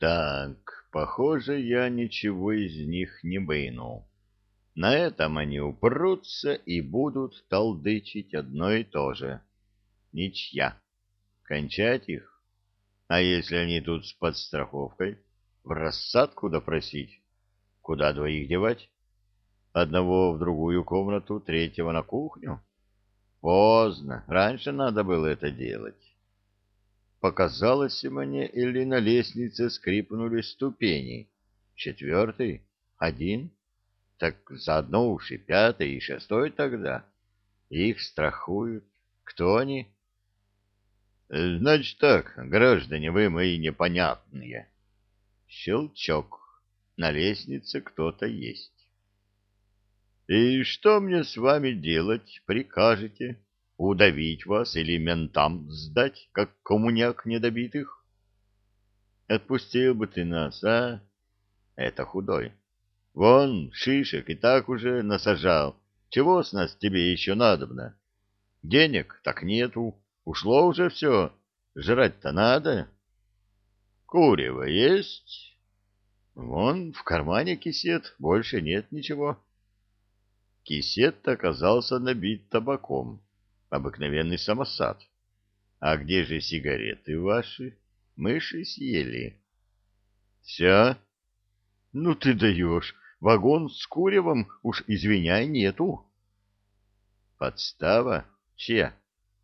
Так, похоже, я ничего из них не вынул. На этом они упрутся и будут толдычить одно и то же. Ничья. Кончать их? А если они тут с подстраховкой? В рассадку допросить? Куда двоих девать? Одного в другую комнату, третьего на кухню? Поздно. Раньше надо было это делать. Показалось мне, или на лестнице скрипнули ступени. Четвертый? Один? Так заодно уж и пятый, и шестой тогда. Их страхуют. Кто они? Значит так, граждане вы мои непонятные. Щелчок. На лестнице кто-то есть. И что мне с вами делать прикажете? Удавить вас или ментам сдать, как коммуняк недобитых? Отпустил бы ты нас, а? Это худой. Вон, шишек и так уже насажал. Чего с нас тебе еще надобно? Денег так нету. Ушло уже все. Жрать-то надо. Курево есть? Вон, в кармане кисет, больше нет ничего. Кисет оказался набит табаком. Обыкновенный самосад. А где же сигареты ваши? Мыши съели. Все? Ну ты даешь. Вагон с куревом, уж извиняй, нету. Подстава? Чья?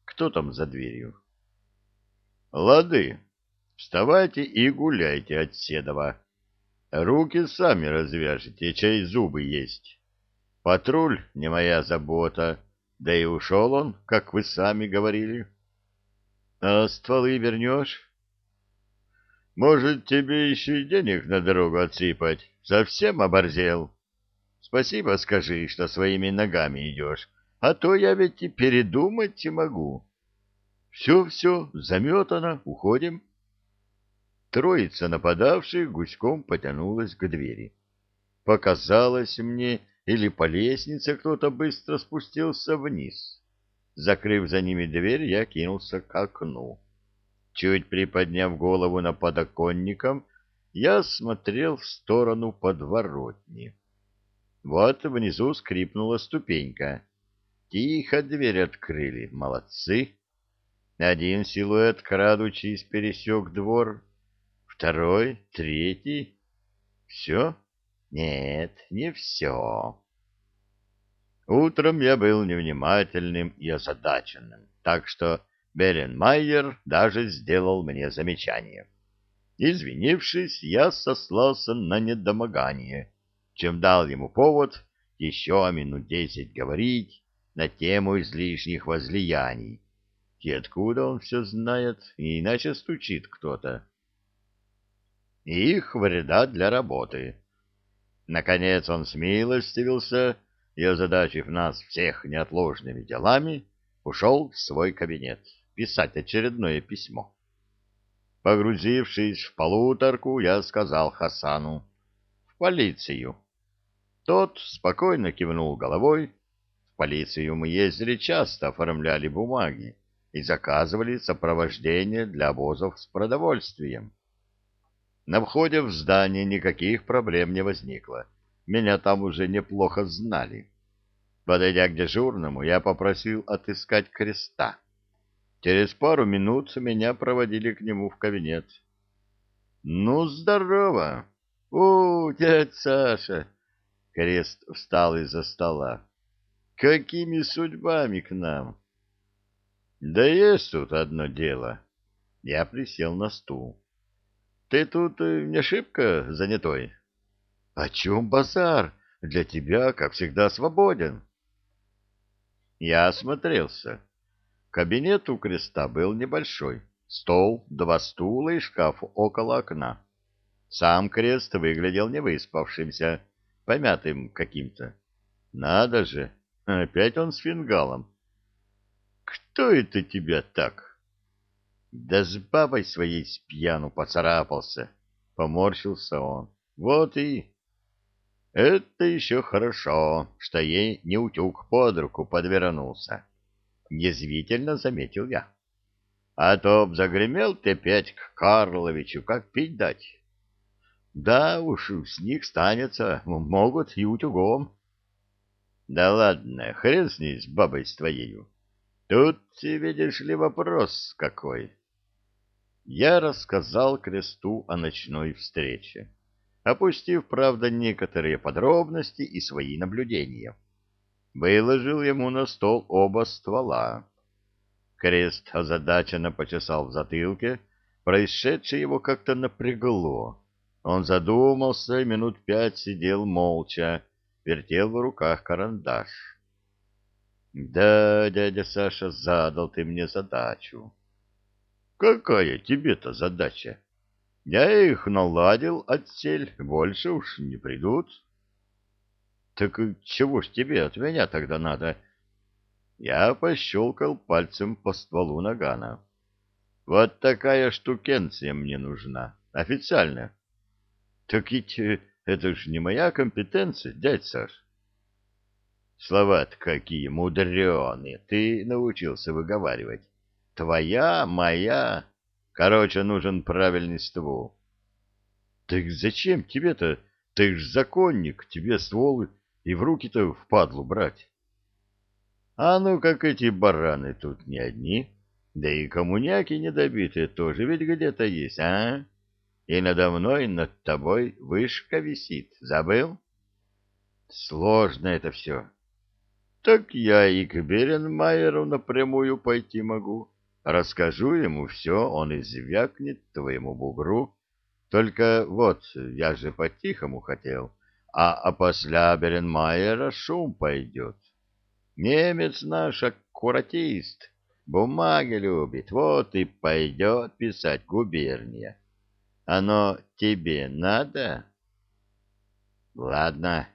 Кто там за дверью? Лады. Вставайте и гуляйте от Седова. Руки сами развяжете, чай зубы есть. Патруль не моя забота, да и ушел он, как вы сами говорили. А стволы вернешь? Может, тебе еще и денег на дорогу отсыпать? Совсем оборзел? Спасибо скажи, что своими ногами идешь, а то я ведь и передумать не могу. Все-все, заметано, уходим. Троица нападавших гуськом потянулась к двери. Показалось мне, или по лестнице кто-то быстро спустился вниз. Закрыв за ними дверь, я кинулся к окну. Чуть приподняв голову на подоконником, я смотрел в сторону подворотни. Вот внизу скрипнула ступенька. Тихо дверь открыли. Молодцы. Один силуэт, крадучись, пересек двор. Второй, третий. Все? Нет, не все. Утром я был невнимательным и озадаченным, так что Беренмайер даже сделал мне замечание. Извинившись, я сослался на недомогание, чем дал ему повод еще минут десять говорить на тему излишних возлияний. И откуда он все знает, иначе стучит кто-то. Их вреда для работы. Наконец он смилостивился и, озадачив нас всех неотложными делами, ушел в свой кабинет писать очередное письмо. Погрузившись в полуторку, я сказал Хасану «В полицию». Тот спокойно кивнул головой. В полицию мы ездили часто, оформляли бумаги и заказывали сопровождение для обозов с продовольствием. На входе в здание никаких проблем не возникло. Меня там уже неплохо знали. Подойдя к дежурному, я попросил отыскать креста. Через пару минут меня проводили к нему в кабинет. — Ну, здорово! — О, дядь Саша! Крест встал из-за стола. — Какими судьбами к нам? — Да есть тут одно дело. Я присел на стул. Ты тут э, не шибко занятой? — О чем базар? Для тебя, как всегда, свободен. Я осмотрелся. Кабинет у креста был небольшой. Стол, два стула и шкаф около окна. Сам крест выглядел невыспавшимся, помятым каким-то. Надо же, опять он с фингалом. Кто это тебя так? Да с бабой своей с пьяну поцарапался. Поморщился он. Вот и... Это еще хорошо, что ей не утюг под руку подвернулся. Язвительно заметил я. А то б загремел ты опять к Карловичу, как пить дать. Да уж, с них станется, могут и утюгом. Да ладно, хрен с ней, с бабой с твоею. Тут, видишь ли, вопрос какой. Я рассказал Кресту о ночной встрече, опустив, правда, некоторые подробности и свои наблюдения. Выложил ему на стол оба ствола. Крест озадаченно почесал в затылке, происшедшее его как-то напрягло. Он задумался минут пять сидел молча, вертел в руках карандаш. Да, дядя Саша, задал ты мне задачу. Какая тебе-то задача? Я их наладил отсель, больше уж не придут. Так чего ж тебе от меня тогда надо? Я пощелкал пальцем по стволу нагана. Вот такая штукенция мне нужна, официально. Так ведь э, это ж не моя компетенция, дядь Саш. Слова-то какие мудреные, ты научился выговаривать. Твоя, моя. Короче, нужен правильный ствол. Так зачем тебе-то? Ты ж законник, тебе ствол и в руки-то впадлу брать. А ну, как эти бараны тут не одни, да и коммуняки недобитые тоже ведь где-то есть, а? И надо мной, над тобой вышка висит, забыл? Сложно это все. Так я и к Беренмайеру напрямую пойти могу. Расскажу ему все, он и звякнет твоему бугру. Только вот, я же по-тихому хотел, а, после Беренмайера шум пойдет. Немец наш аккуратист, бумаги любит, вот и пойдет писать губерния. Оно тебе надо? Ладно.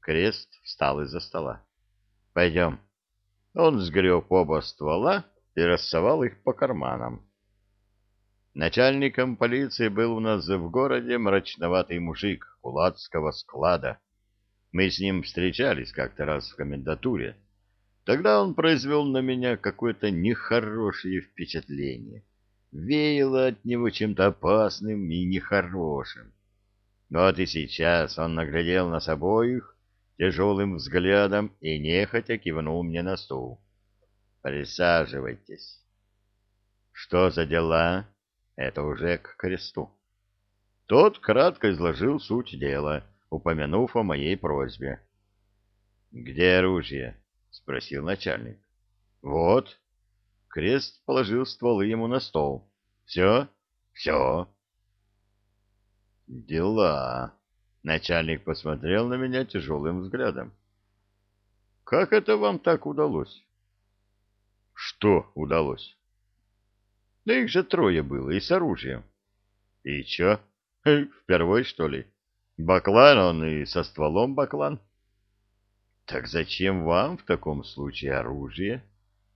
Крест встал из-за стола. Пойдем. Он сгреб оба ствола и рассовал их по карманам. Начальником полиции был у нас в городе мрачноватый мужик кулацкого склада. Мы с ним встречались как-то раз в комендатуре. Тогда он произвел на меня какое-то нехорошее впечатление. Веяло от него чем-то опасным и нехорошим. Вот и сейчас он наглядел нас обоих тяжелым взглядом и нехотя кивнул мне на стул. «Присаживайтесь». «Что за дела?» Это уже к кресту. Тот кратко изложил суть дела, упомянув о моей просьбе. «Где оружие?» — спросил начальник. «Вот». Крест положил стволы ему на стол. «Все?» «Все». «Дела», Начальник посмотрел на меня тяжелым взглядом. «Как это вам так удалось?» «Что удалось?» «Да их же трое было, и с оружием». «И чё? Впервой, что ли? Баклан он и со стволом баклан». «Так зачем вам в таком случае оружие?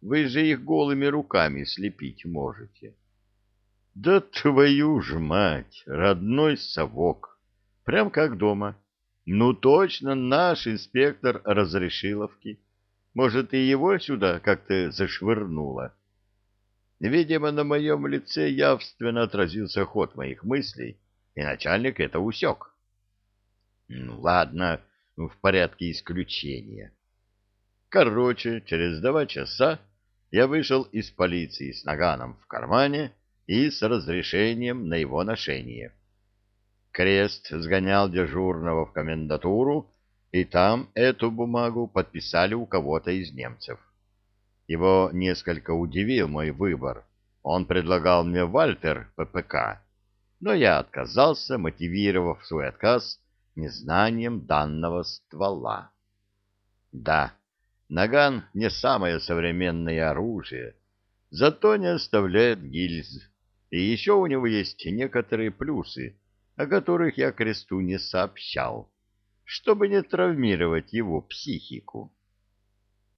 Вы же их голыми руками слепить можете». «Да твою ж мать, родной совок!» Прям как дома. Ну, точно наш инспектор разрешиловки. Может, и его сюда как-то зашвырнуло. Видимо, на моем лице явственно отразился ход моих мыслей, и начальник это усек. Ну, ладно, в порядке исключения. Короче, через два часа я вышел из полиции с наганом в кармане и с разрешением на его ношение. Крест сгонял дежурного в комендатуру, и там эту бумагу подписали у кого-то из немцев. Его несколько удивил мой выбор. Он предлагал мне Вальтер ППК, но я отказался, мотивировав свой отказ незнанием данного ствола. Да, наган не самое современное оружие, зато не оставляет гильз, и еще у него есть некоторые плюсы, о которых я кресту не сообщал, чтобы не травмировать его психику.